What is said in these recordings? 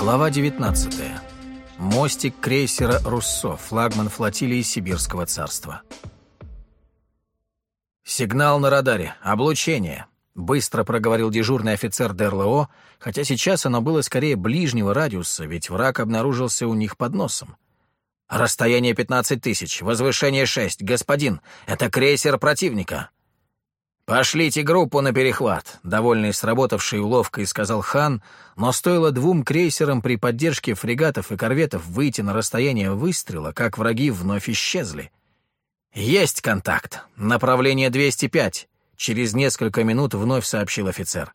Глава 19. Мостик крейсера «Руссо», флагман флотилии Сибирского царства. «Сигнал на радаре. Облучение», — быстро проговорил дежурный офицер ДРЛО, хотя сейчас оно было скорее ближнего радиуса, ведь враг обнаружился у них под носом. «Расстояние 15 тысяч, возвышение 6. Господин, это крейсер противника». «Пошлите группу на перехват», — довольный сработавшей уловкой сказал хан, но стоило двум крейсерам при поддержке фрегатов и корветов выйти на расстояние выстрела, как враги вновь исчезли. «Есть контакт. Направление 205», — через несколько минут вновь сообщил офицер.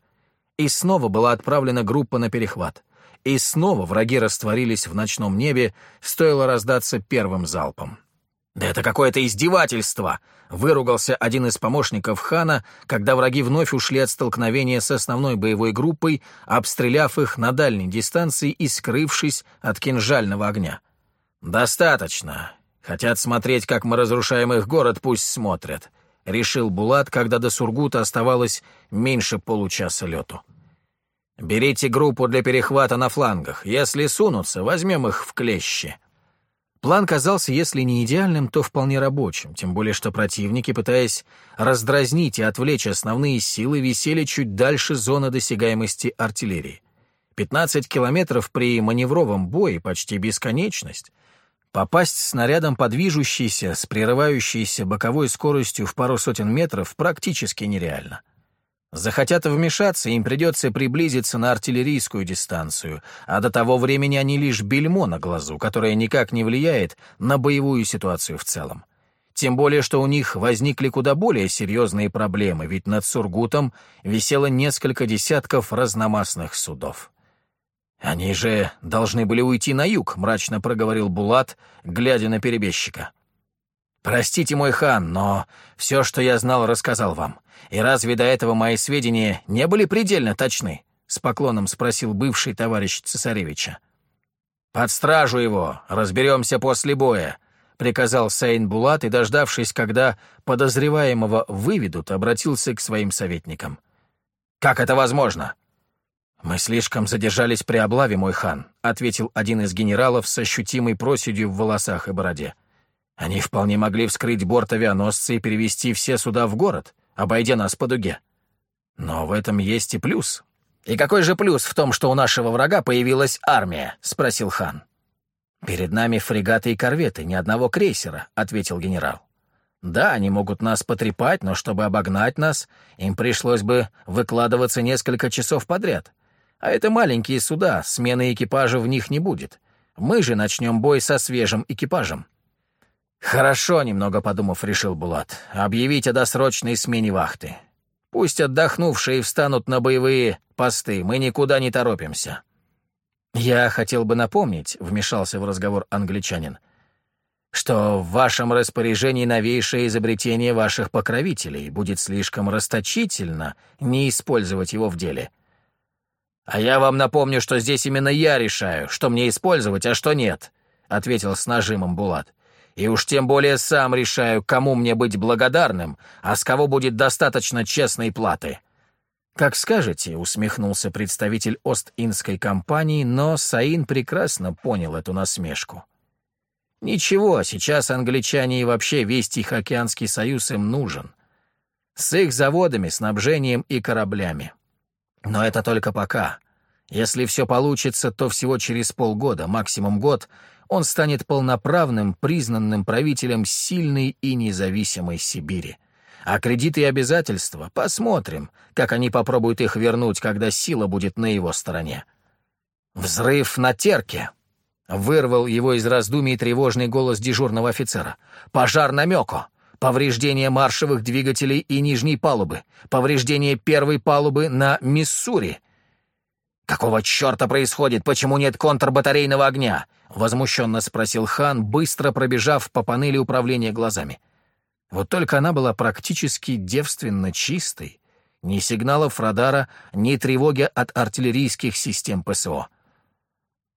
И снова была отправлена группа на перехват. И снова враги растворились в ночном небе, стоило раздаться первым залпом. «Да это какое-то издевательство!» — выругался один из помощников хана, когда враги вновь ушли от столкновения с основной боевой группой, обстреляв их на дальней дистанции и скрывшись от кинжального огня. «Достаточно. Хотят смотреть, как мы разрушаем их город, пусть смотрят», — решил Булат, когда до Сургута оставалось меньше получаса лету. «Берите группу для перехвата на флангах. Если сунутся, возьмем их в клещи». План казался, если не идеальным, то вполне рабочим, тем более что противники, пытаясь раздразнить и отвлечь основные силы, висели чуть дальше зоны досягаемости артиллерии. 15 километров при маневровом бое — почти бесконечность. Попасть снарядом по движущейся, с прерывающейся боковой скоростью в пару сотен метров практически нереально. Захотят вмешаться, им придется приблизиться на артиллерийскую дистанцию, а до того времени они лишь бельмо на глазу, которое никак не влияет на боевую ситуацию в целом. Тем более, что у них возникли куда более серьезные проблемы, ведь над Сургутом висело несколько десятков разномастных судов. «Они же должны были уйти на юг», — мрачно проговорил Булат, глядя на перебежчика. «Простите, мой хан, но все, что я знал, рассказал вам. И разве до этого мои сведения не были предельно точны?» — с поклоном спросил бывший товарищ цесаревича. «Под стражу его, разберемся после боя», — приказал Сейн Булат и, дождавшись, когда подозреваемого выведут, обратился к своим советникам. «Как это возможно?» «Мы слишком задержались при облаве, мой хан», — ответил один из генералов с ощутимой проседью в волосах и бороде. Они вполне могли вскрыть борт авианосца и перевести все суда в город, обойдя нас по дуге. Но в этом есть и плюс. «И какой же плюс в том, что у нашего врага появилась армия?» — спросил хан. «Перед нами фрегаты и корветы, ни одного крейсера», — ответил генерал. «Да, они могут нас потрепать, но чтобы обогнать нас, им пришлось бы выкладываться несколько часов подряд. А это маленькие суда, смены экипажа в них не будет. Мы же начнем бой со свежим экипажем». «Хорошо», — немного подумав, решил Булат, — «объявить о досрочной смене вахты. Пусть отдохнувшие встанут на боевые посты, мы никуда не торопимся». «Я хотел бы напомнить», — вмешался в разговор англичанин, «что в вашем распоряжении новейшее изобретение ваших покровителей будет слишком расточительно не использовать его в деле». «А я вам напомню, что здесь именно я решаю, что мне использовать, а что нет», — ответил с нажимом Булат и уж тем более сам решаю, кому мне быть благодарным, а с кого будет достаточно честной платы». «Как скажете», — усмехнулся представитель Ост-Индской компании, но Саин прекрасно понял эту насмешку. «Ничего, сейчас англичане и вообще весь Тихоокеанский союз им нужен. С их заводами, снабжением и кораблями. Но это только пока. Если все получится, то всего через полгода, максимум год, он станет полноправным, признанным правителем сильной и независимой Сибири. А кредиты и обязательства — посмотрим, как они попробуют их вернуть, когда сила будет на его стороне. «Взрыв на терке!» — вырвал его из раздумий тревожный голос дежурного офицера. «Пожар на Мёко! Повреждение маршевых двигателей и нижней палубы! Повреждение первой палубы на Миссури!» «Какого черта происходит? Почему нет контрбатарейного огня?» — возмущенно спросил хан, быстро пробежав по панели управления глазами. Вот только она была практически девственно чистой. Ни сигналов радара, ни тревоги от артиллерийских систем ПСО.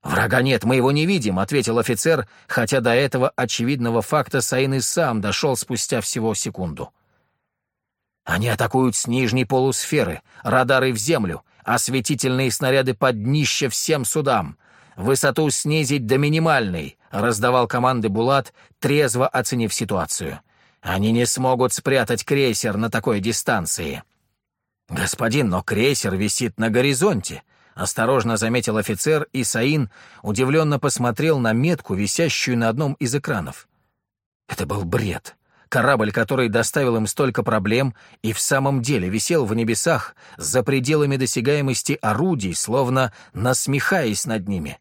«Врага нет, мы его не видим», — ответил офицер, хотя до этого очевидного факта Саин и сам дошел спустя всего секунду. «Они атакуют с нижней полусферы, радары в землю, осветительные снаряды под днище всем судам. Высоту снизить до минимальной», — раздавал команды Булат, трезво оценив ситуацию. «Они не смогут спрятать крейсер на такой дистанции». «Господин, но крейсер висит на горизонте», — осторожно заметил офицер, и Саин удивленно посмотрел на метку, висящую на одном из экранов. Это был бред. Корабль, который доставил им столько проблем, и в самом деле висел в небесах за пределами досягаемости орудий, словно насмехаясь над ними.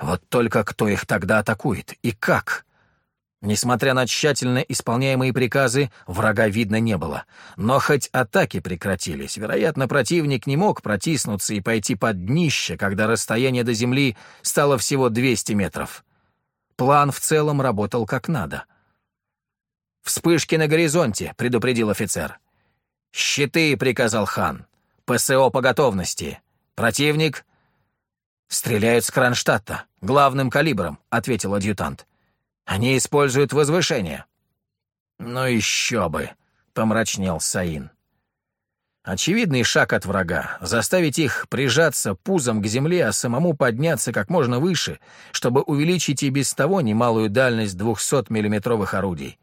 Вот только кто их тогда атакует и как? Несмотря на тщательно исполняемые приказы, врага видно не было. Но хоть атаки прекратились, вероятно, противник не мог протиснуться и пойти под днище, когда расстояние до земли стало всего 200 метров. План в целом работал как надо. «Вспышки на горизонте», — предупредил офицер. «Щиты», — приказал хан. «ПСО по готовности. Противник «Стреляют с Кронштадта, главным калибром», — ответил адъютант. «Они используют возвышение». «Ну еще бы», — помрачнел Саин. Очевидный шаг от врага — заставить их прижаться пузом к земле, а самому подняться как можно выше, чтобы увеличить и без того немалую дальность 200-миллиметровых орудий.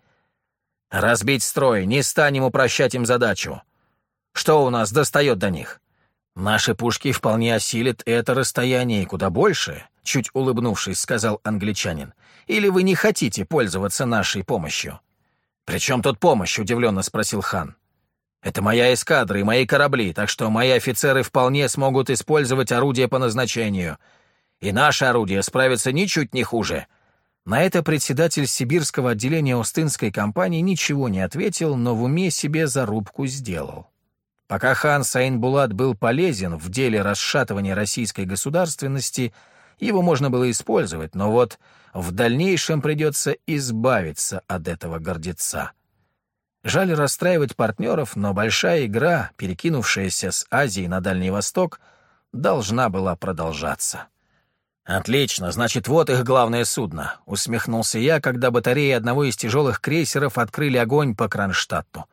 «Разбить строй, не станем упрощать им задачу. Что у нас достает до них?» «Наши пушки вполне осилят это расстояние и куда больше», — чуть улыбнувшись, сказал англичанин. «Или вы не хотите пользоваться нашей помощью?» «При чем тут помощь?» — удивленно спросил хан. «Это моя эскадра и мои корабли, так что мои офицеры вполне смогут использовать орудия по назначению. И наши орудия справятся ничуть не хуже». На это председатель сибирского отделения Остинской компании ничего не ответил, но в уме себе зарубку сделал. Пока хан Саин-Булат был полезен в деле расшатывания российской государственности, его можно было использовать, но вот в дальнейшем придется избавиться от этого гордеца. Жаль расстраивать партнеров, но большая игра, перекинувшаяся с Азии на Дальний Восток, должна была продолжаться. «Отлично, значит, вот их главное судно», — усмехнулся я, когда батареи одного из тяжелых крейсеров открыли огонь по Кронштадту.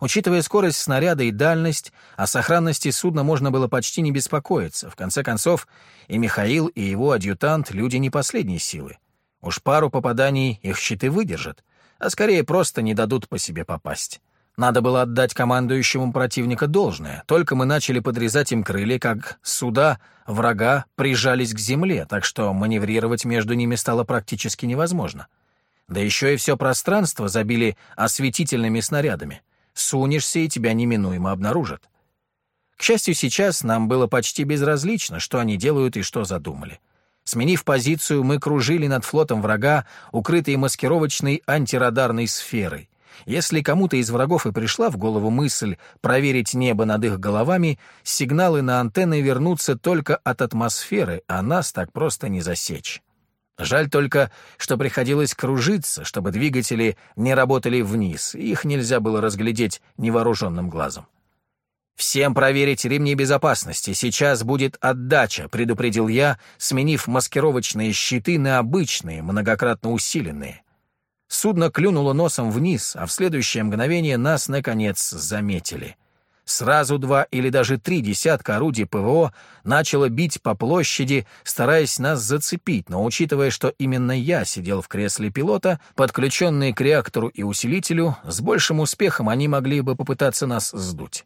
Учитывая скорость снаряда и дальность, о сохранности судна можно было почти не беспокоиться. В конце концов, и Михаил, и его адъютант — люди не последней силы. Уж пару попаданий их щиты выдержат, а скорее просто не дадут по себе попасть. Надо было отдать командующему противника должное. Только мы начали подрезать им крылья, как суда врага прижались к земле, так что маневрировать между ними стало практически невозможно. Да еще и все пространство забили осветительными снарядами. Сунешься, и тебя неминуемо обнаружат. К счастью, сейчас нам было почти безразлично, что они делают и что задумали. Сменив позицию, мы кружили над флотом врага, укрытые маскировочной антирадарной сферой. Если кому-то из врагов и пришла в голову мысль проверить небо над их головами, сигналы на антенны вернутся только от атмосферы, а нас так просто не засечь. Жаль только, что приходилось кружиться, чтобы двигатели не работали вниз, их нельзя было разглядеть невооруженным глазом. «Всем проверить ремни безопасности, сейчас будет отдача», — предупредил я, сменив маскировочные щиты на обычные, многократно усиленные. Судно клюнуло носом вниз, а в следующее мгновение нас, наконец, заметили — Сразу два или даже три десятка орудий ПВО начало бить по площади, стараясь нас зацепить, но учитывая, что именно я сидел в кресле пилота, подключенные к реактору и усилителю, с большим успехом они могли бы попытаться нас сдуть.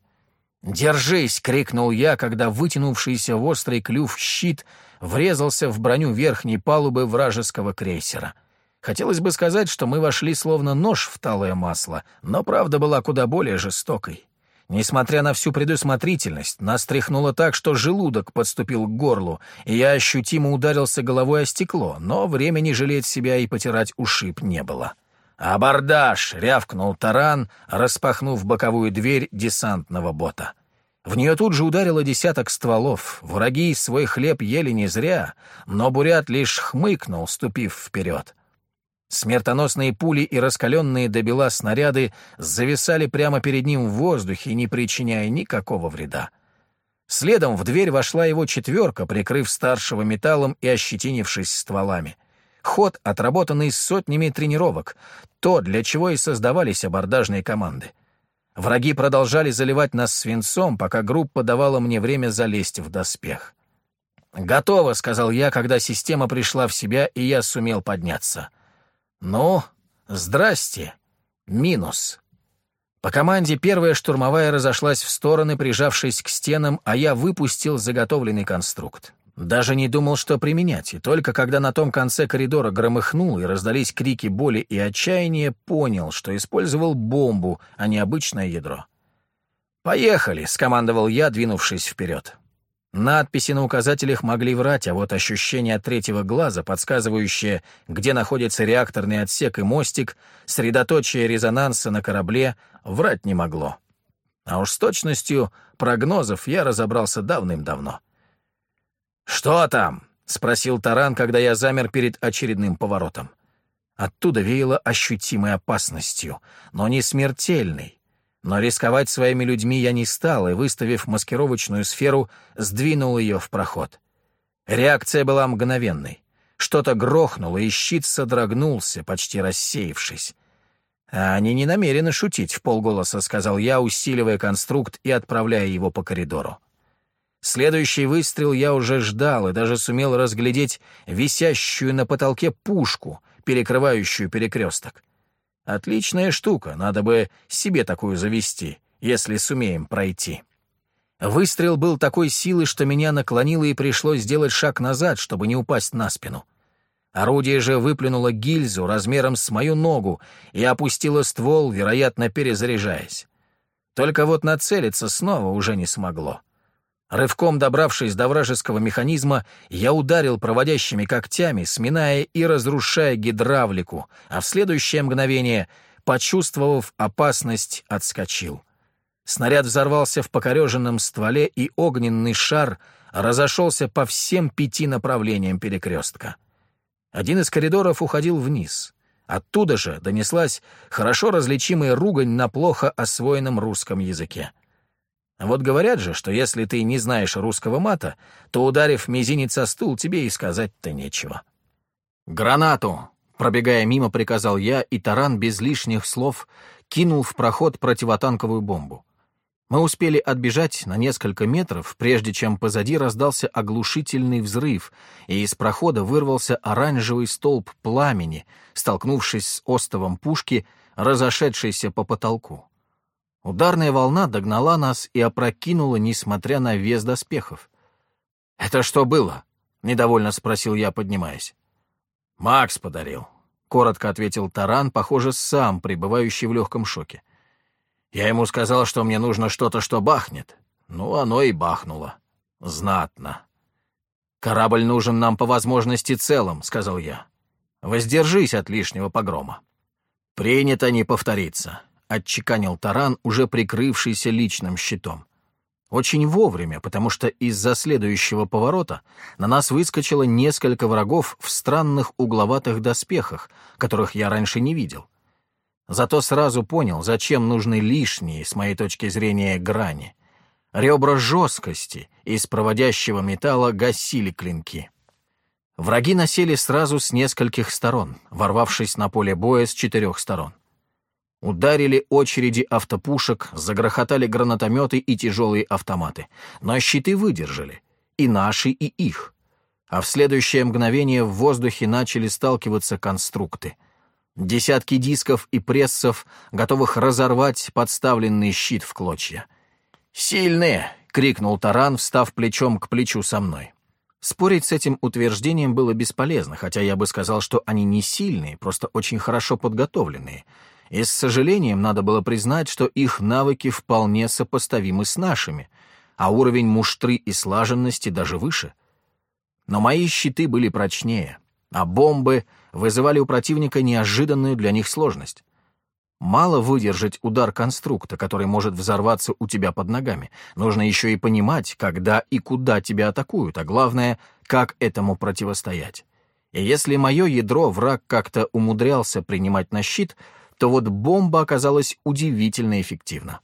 «Держись!» — крикнул я, когда вытянувшийся в острый клюв щит врезался в броню верхней палубы вражеского крейсера. Хотелось бы сказать, что мы вошли словно нож в талое масло, но правда была куда более жестокой. Несмотря на всю предусмотрительность, нас тряхнуло так, что желудок подступил к горлу, и я ощутимо ударился головой о стекло, но времени жалеть себя и потирать ушиб не было. «Абордаж!» — рявкнул таран, распахнув боковую дверь десантного бота. В нее тут же ударило десяток стволов. Враги свой хлеб ели не зря, но Бурят лишь хмыкнул, ступив вперед. Смертоносные пули и раскаленные до бела снаряды зависали прямо перед ним в воздухе, не причиняя никакого вреда. Следом в дверь вошла его четверка, прикрыв старшего металлом и ощетинившись стволами. Ход, отработанный сотнями тренировок, то, для чего и создавались абордажные команды. Враги продолжали заливать нас свинцом, пока группа давала мне время залезть в доспех. «Готово», — сказал я, когда система пришла в себя, и я сумел подняться. «Ну, здрасте. Минус». По команде первая штурмовая разошлась в стороны, прижавшись к стенам, а я выпустил заготовленный конструкт. Даже не думал, что применять, и только когда на том конце коридора громыхнул и раздались крики боли и отчаяния, понял, что использовал бомбу, а не обычное ядро. «Поехали!» — скомандовал я, двинувшись вперед. Надписи на указателях могли врать, а вот ощущение третьего глаза, подсказывающее, где находится реакторный отсек и мостик, средоточие резонанса на корабле, врать не могло. А уж с точностью прогнозов я разобрался давным-давно. «Что там?» — спросил Таран, когда я замер перед очередным поворотом. Оттуда веяло ощутимой опасностью, но не смертельной. Но рисковать своими людьми я не стал, и, выставив маскировочную сферу, сдвинул ее в проход. Реакция была мгновенной. Что-то грохнуло, и щит содрогнулся, почти рассеявшись. «А они не намерены шутить», — в полголоса сказал я, усиливая конструкт и отправляя его по коридору. Следующий выстрел я уже ждал и даже сумел разглядеть висящую на потолке пушку, перекрывающую перекресток. Отличная штука, надо бы себе такую завести, если сумеем пройти. Выстрел был такой силы, что меня наклонило и пришлось сделать шаг назад, чтобы не упасть на спину. Орудие же выплюнуло гильзу размером с мою ногу и опустило ствол, вероятно, перезаряжаясь. Только вот нацелиться снова уже не смогло. Рывком добравшись до вражеского механизма, я ударил проводящими когтями, сминая и разрушая гидравлику, а в следующее мгновение, почувствовав опасность, отскочил. Снаряд взорвался в покореженном стволе, и огненный шар разошелся по всем пяти направлениям перекрестка. Один из коридоров уходил вниз. Оттуда же донеслась хорошо различимая ругань на плохо освоенном русском языке. Вот говорят же, что если ты не знаешь русского мата, то, ударив мизинец о стул, тебе и сказать-то нечего. «Гранату!» — пробегая мимо, приказал я, и таран без лишних слов кинул в проход противотанковую бомбу. Мы успели отбежать на несколько метров, прежде чем позади раздался оглушительный взрыв, и из прохода вырвался оранжевый столб пламени, столкнувшись с остовом пушки, разошедшейся по потолку. Ударная волна догнала нас и опрокинула, несмотря на вес доспехов. «Это что было?» — недовольно спросил я, поднимаясь. «Макс подарил», — коротко ответил Таран, похоже, сам пребывающий в легком шоке. «Я ему сказал, что мне нужно что-то, что бахнет. Ну, оно и бахнуло. Знатно». «Корабль нужен нам по возможности целым», — сказал я. «Воздержись от лишнего погрома». «Принято не повториться. — отчеканил таран, уже прикрывшийся личным щитом. Очень вовремя, потому что из-за следующего поворота на нас выскочило несколько врагов в странных угловатых доспехах, которых я раньше не видел. Зато сразу понял, зачем нужны лишние, с моей точки зрения, грани. Ребра жесткости из проводящего металла гасили клинки. Враги насели сразу с нескольких сторон, ворвавшись на поле боя с четырех сторон. Ударили очереди автопушек, загрохотали гранатометы и тяжелые автоматы. Но щиты выдержали. И наши, и их. А в следующее мгновение в воздухе начали сталкиваться конструкты. Десятки дисков и прессов, готовых разорвать подставленный щит в клочья. «Сильные!» — крикнул Таран, встав плечом к плечу со мной. Спорить с этим утверждением было бесполезно, хотя я бы сказал, что они не сильные, просто очень хорошо подготовленные — и с сожалением надо было признать, что их навыки вполне сопоставимы с нашими, а уровень муштры и слаженности даже выше. Но мои щиты были прочнее, а бомбы вызывали у противника неожиданную для них сложность. Мало выдержать удар конструкта, который может взорваться у тебя под ногами. Нужно еще и понимать, когда и куда тебя атакуют, а главное, как этому противостоять. И если мое ядро враг как-то умудрялся принимать на щит — то вот бомба оказалась удивительно эффективна.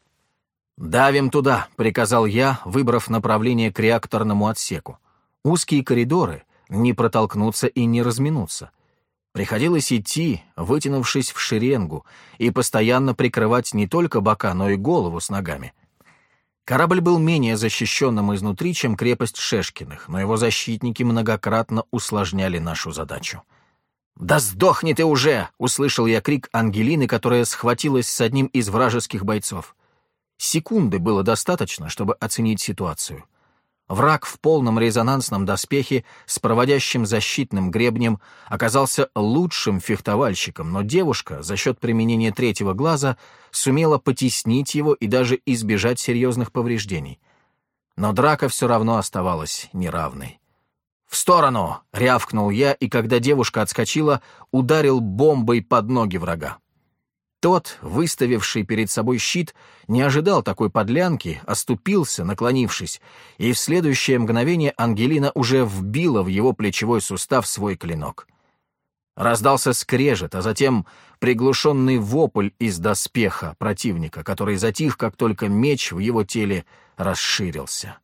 «Давим туда», — приказал я, выбрав направление к реакторному отсеку. Узкие коридоры, не протолкнуться и не разминуться. Приходилось идти, вытянувшись в шеренгу, и постоянно прикрывать не только бока, но и голову с ногами. Корабль был менее защищенным изнутри, чем крепость Шешкиных, но его защитники многократно усложняли нашу задачу. «Да сдохни ты уже!» — услышал я крик Ангелины, которая схватилась с одним из вражеских бойцов. Секунды было достаточно, чтобы оценить ситуацию. Враг в полном резонансном доспехе с проводящим защитным гребнем оказался лучшим фехтовальщиком, но девушка за счет применения третьего глаза сумела потеснить его и даже избежать серьезных повреждений. Но драка все равно оставалась неравной. «В сторону!» — рявкнул я, и когда девушка отскочила, ударил бомбой под ноги врага. Тот, выставивший перед собой щит, не ожидал такой подлянки, оступился, наклонившись, и в следующее мгновение Ангелина уже вбила в его плечевой сустав свой клинок. Раздался скрежет, а затем приглушенный вопль из доспеха противника, который затих, как только меч в его теле расширился.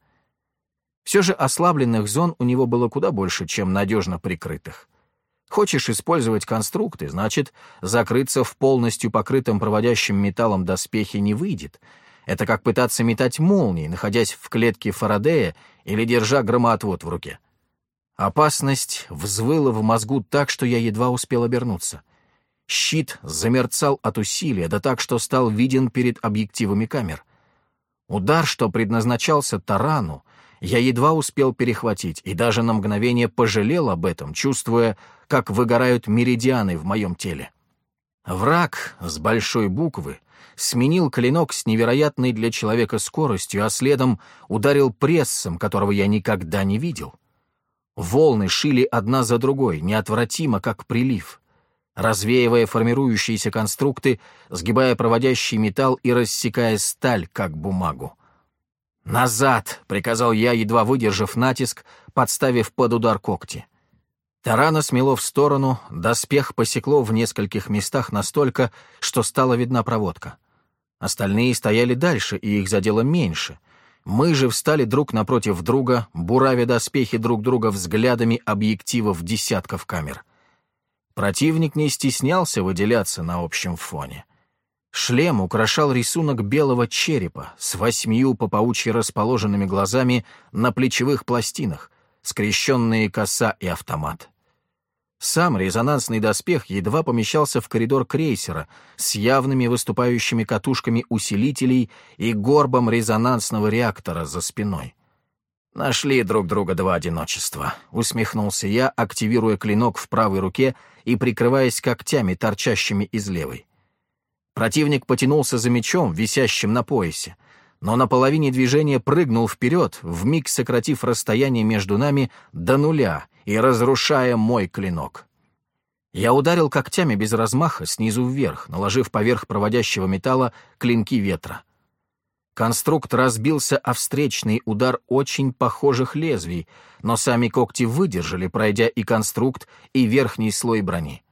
Все же ослабленных зон у него было куда больше, чем надежно прикрытых. Хочешь использовать конструкты, значит, закрыться в полностью покрытом проводящим металлом доспехе не выйдет. Это как пытаться метать молнии, находясь в клетке Фарадея или держа громоотвод в руке. Опасность взвыла в мозгу так, что я едва успел обернуться. Щит замерцал от усилия, да так, что стал виден перед объективами камер. Удар, что предназначался тарану, я едва успел перехватить и даже на мгновение пожалел об этом, чувствуя, как выгорают меридианы в моем теле. Враг с большой буквы сменил клинок с невероятной для человека скоростью, а следом ударил прессом, которого я никогда не видел. Волны шили одна за другой, неотвратимо, как прилив, развеивая формирующиеся конструкты, сгибая проводящий металл и рассекая сталь, как бумагу. «Назад!» — приказал я, едва выдержав натиск, подставив под удар когти. Тарана смело в сторону, доспех посекло в нескольких местах настолько, что стала видна проводка. Остальные стояли дальше, и их задело меньше. Мы же встали друг напротив друга, буравя доспехи друг друга взглядами объективов десятков камер. Противник не стеснялся выделяться на общем фоне. Шлем украшал рисунок белого черепа с восьмию по паучьи расположенными глазами на плечевых пластинах, скрещенные коса и автомат. Сам резонансный доспех едва помещался в коридор крейсера с явными выступающими катушками усилителей и горбом резонансного реактора за спиной. «Нашли друг друга два одиночества», — усмехнулся я, активируя клинок в правой руке и прикрываясь когтями, торчащими из левой. Противник потянулся за мечом, висящим на поясе, но на половине движения прыгнул вперед, вмиг сократив расстояние между нами до нуля и разрушая мой клинок. Я ударил когтями без размаха снизу вверх, наложив поверх проводящего металла клинки ветра. Конструкт разбился о встречный удар очень похожих лезвий, но сами когти выдержали, пройдя и конструкт, и верхний слой брони.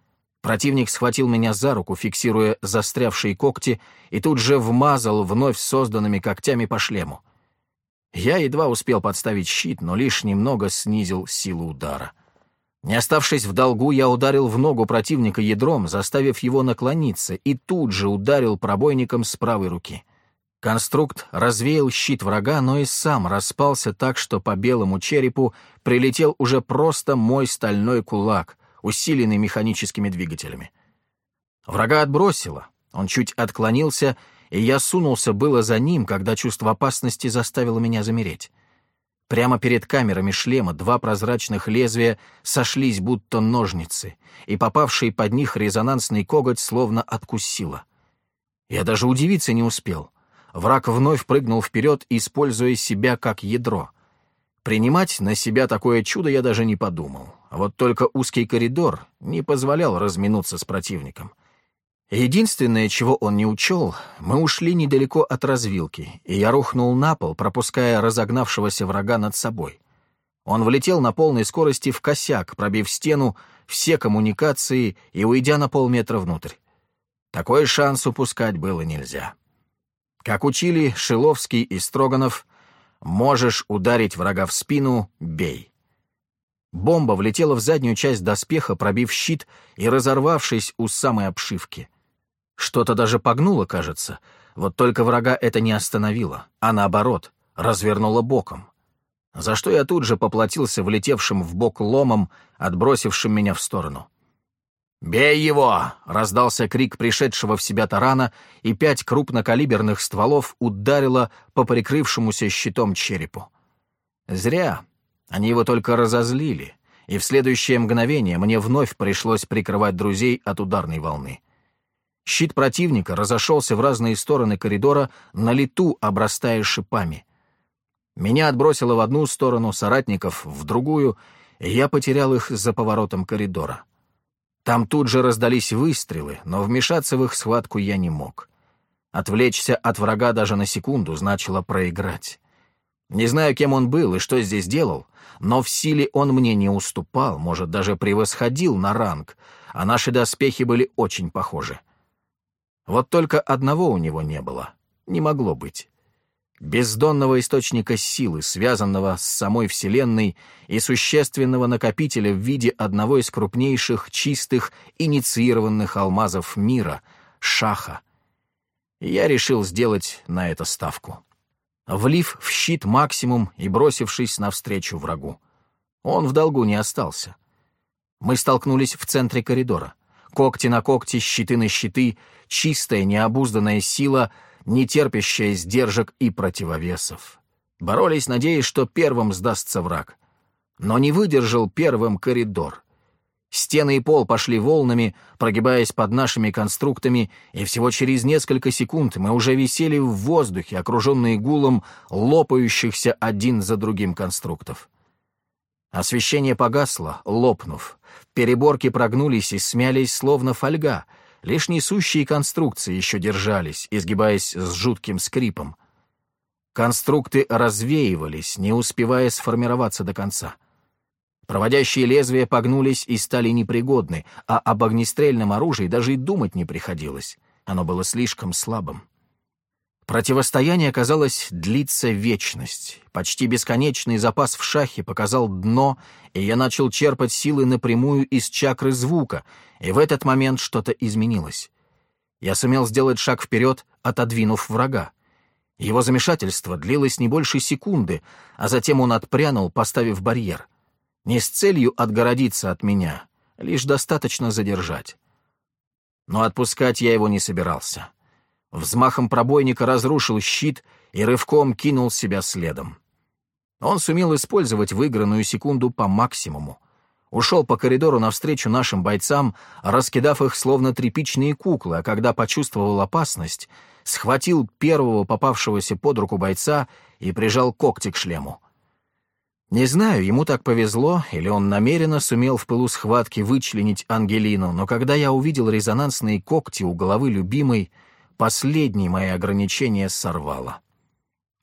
Противник схватил меня за руку, фиксируя застрявшие когти, и тут же вмазал вновь созданными когтями по шлему. Я едва успел подставить щит, но лишь немного снизил силу удара. Не оставшись в долгу, я ударил в ногу противника ядром, заставив его наклониться, и тут же ударил пробойником с правой руки. Конструкт развеял щит врага, но и сам распался так, что по белому черепу прилетел уже просто мой стальной кулак — усиленный механическими двигателями. Врага отбросило, он чуть отклонился, и я сунулся было за ним, когда чувство опасности заставило меня замереть. Прямо перед камерами шлема два прозрачных лезвия сошлись, будто ножницы, и попавший под них резонансный коготь словно откусило. Я даже удивиться не успел. Враг вновь прыгнул вперед, используя себя как ядро. Принимать на себя такое чудо я даже не подумал. Вот только узкий коридор не позволял разминуться с противником. Единственное, чего он не учел, мы ушли недалеко от развилки, и я рухнул на пол, пропуская разогнавшегося врага над собой. Он влетел на полной скорости в косяк, пробив стену, все коммуникации и уйдя на полметра внутрь. Такой шанс упускать было нельзя. Как учили Шиловский и Строганов, можешь ударить врага в спину — бей. Бомба влетела в заднюю часть доспеха, пробив щит и разорвавшись у самой обшивки. Что-то даже погнуло, кажется, Вот только врага это не остановило, а наоборот, развернуло боком. За что я тут же поплатился влетевшим в бок ломом, отбросившим меня в сторону. «Бей его!» — раздался крик пришедшего в себя тарана, и пять крупнокалиберных стволов ударило по прикрывшемуся щитом черепу. Зря. Они его только разозлили, и в следующее мгновение мне вновь пришлось прикрывать друзей от ударной волны. Щит противника разошелся в разные стороны коридора, на лету обрастая шипами. Меня отбросило в одну сторону, соратников — в другую, и я потерял их за поворотом коридора. Там тут же раздались выстрелы, но вмешаться в их схватку я не мог. Отвлечься от врага даже на секунду значило проиграть. Не знаю, кем он был и что здесь делал, но в силе он мне не уступал, может, даже превосходил на ранг, а наши доспехи были очень похожи. Вот только одного у него не было, не могло быть бездонного источника силы, связанного с самой Вселенной и существенного накопителя в виде одного из крупнейших, чистых, инициированных алмазов мира — шаха. я решил сделать на это ставку. Влив в щит максимум и бросившись навстречу врагу. Он в долгу не остался. Мы столкнулись в центре коридора. Когти на когти, щиты на щиты, чистая, необузданная сила — не терпящая сдержек и противовесов. Боролись, надеясь, что первым сдастся враг. Но не выдержал первым коридор. Стены и пол пошли волнами, прогибаясь под нашими конструктами, и всего через несколько секунд мы уже висели в воздухе, окруженные гулом лопающихся один за другим конструктов. Освещение погасло, лопнув. Переборки прогнулись и смялись, словно фольга — Лишь несущие конструкции еще держались, изгибаясь с жутким скрипом. Конструкты развеивались, не успевая сформироваться до конца. Проводящие лезвия погнулись и стали непригодны, а об огнестрельном оружии даже и думать не приходилось. Оно было слишком слабым. Противостояние, казалось, длится вечность. Почти бесконечный запас в шахе показал дно, и я начал черпать силы напрямую из чакры звука, и в этот момент что-то изменилось. Я сумел сделать шаг вперед, отодвинув врага. Его замешательство длилось не больше секунды, а затем он отпрянул, поставив барьер. Не с целью отгородиться от меня, лишь достаточно задержать. Но отпускать я его не собирался. Взмахом пробойника разрушил щит и рывком кинул себя следом. Он сумел использовать выигранную секунду по максимуму. Ушел по коридору навстречу нашим бойцам, раскидав их словно тряпичные куклы, а когда почувствовал опасность, схватил первого попавшегося под руку бойца и прижал когти к шлему. Не знаю, ему так повезло, или он намеренно сумел в пылу схватки вычленить Ангелину, но когда я увидел резонансные когти у головы любимой, Последние мои ограничения сорвало.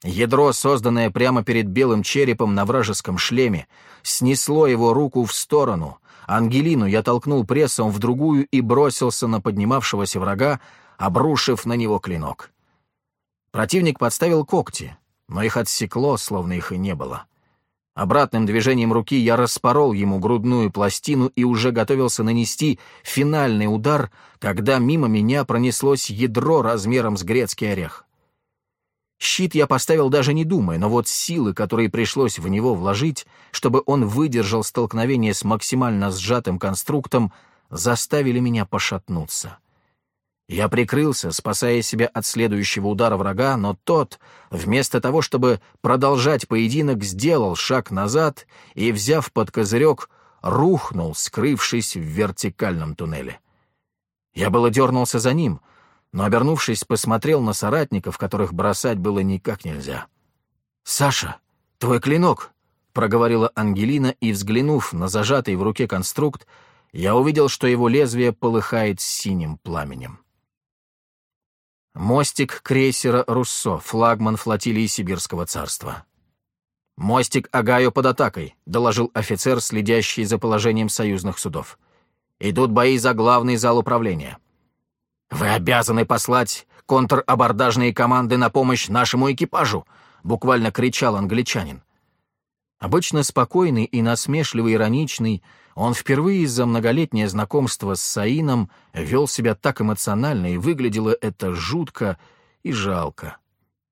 Ядро, созданное прямо перед белым черепом на вражеском шлеме, снесло его руку в сторону. Ангелину я толкнул прессом в другую и бросился на поднимавшегося врага, обрушив на него клинок. Противник подставил когти, но их отсекло, словно их и не было. Обратным движением руки я распорол ему грудную пластину и уже готовился нанести финальный удар, когда мимо меня пронеслось ядро размером с грецкий орех. Щит я поставил даже не думая, но вот силы, которые пришлось в него вложить, чтобы он выдержал столкновение с максимально сжатым конструктом, заставили меня пошатнуться. Я прикрылся, спасая себя от следующего удара врага, но тот, вместо того, чтобы продолжать поединок, сделал шаг назад и, взяв под козырек, рухнул, скрывшись в вертикальном туннеле. Я было дернулся за ним, но, обернувшись, посмотрел на соратников, которых бросать было никак нельзя. «Саша, твой клинок!» — проговорила Ангелина, и, взглянув на зажатый в руке конструкт, я увидел, что его лезвие полыхает синим пламенем. Мостик крейсера «Руссо», флагман флотилии Сибирского царства. «Мостик Агаю под атакой», — доложил офицер, следящий за положением союзных судов. «Идут бои за главный зал управления. Вы обязаны послать контрабордажные команды на помощь нашему экипажу», — буквально кричал англичанин. Обычно спокойный и насмешливо ироничный, он впервые за многолетнее знакомство с Саином вел себя так эмоционально, и выглядело это жутко И жалко.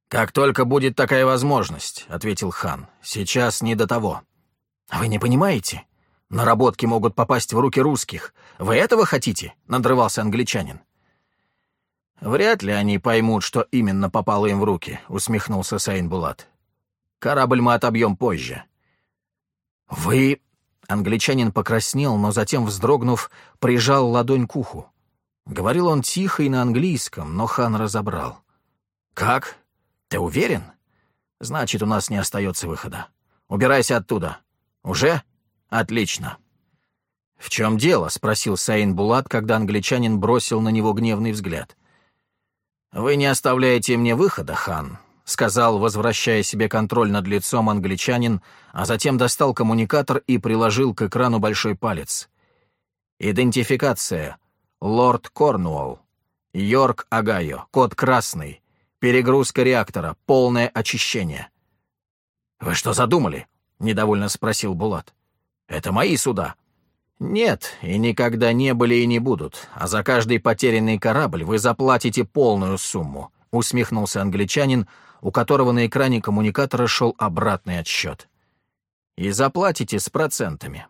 «Как только будет такая возможность», — ответил хан, — «сейчас не до того». «Вы не понимаете? Наработки могут попасть в руки русских. Вы этого хотите?» — надрывался англичанин. «Вряд ли они поймут, что именно попало им в руки», — усмехнулся Сейн Булат. «Корабль мы отобьем позже». «Вы...» — англичанин покраснел, но затем, вздрогнув, прижал ладонь к уху. Говорил он тихо и на английском, но хан разобрал. «Как? Ты уверен? Значит, у нас не остается выхода. Убирайся оттуда. Уже? Отлично». «В чем дело?» — спросил Саин Булат, когда англичанин бросил на него гневный взгляд. «Вы не оставляете мне выхода, хан», — сказал, возвращая себе контроль над лицом англичанин, а затем достал коммуникатор и приложил к экрану большой палец. «Идентификация. Лорд Корнуолл. Йорк Агайо. Код красный. Перегрузка реактора. Полное очищение». «Вы что задумали?» — недовольно спросил Булат. «Это мои суда». «Нет, и никогда не были и не будут, а за каждый потерянный корабль вы заплатите полную сумму», — усмехнулся англичанин, у которого на экране коммуникатора шел обратный отсчет. «И заплатите с процентами.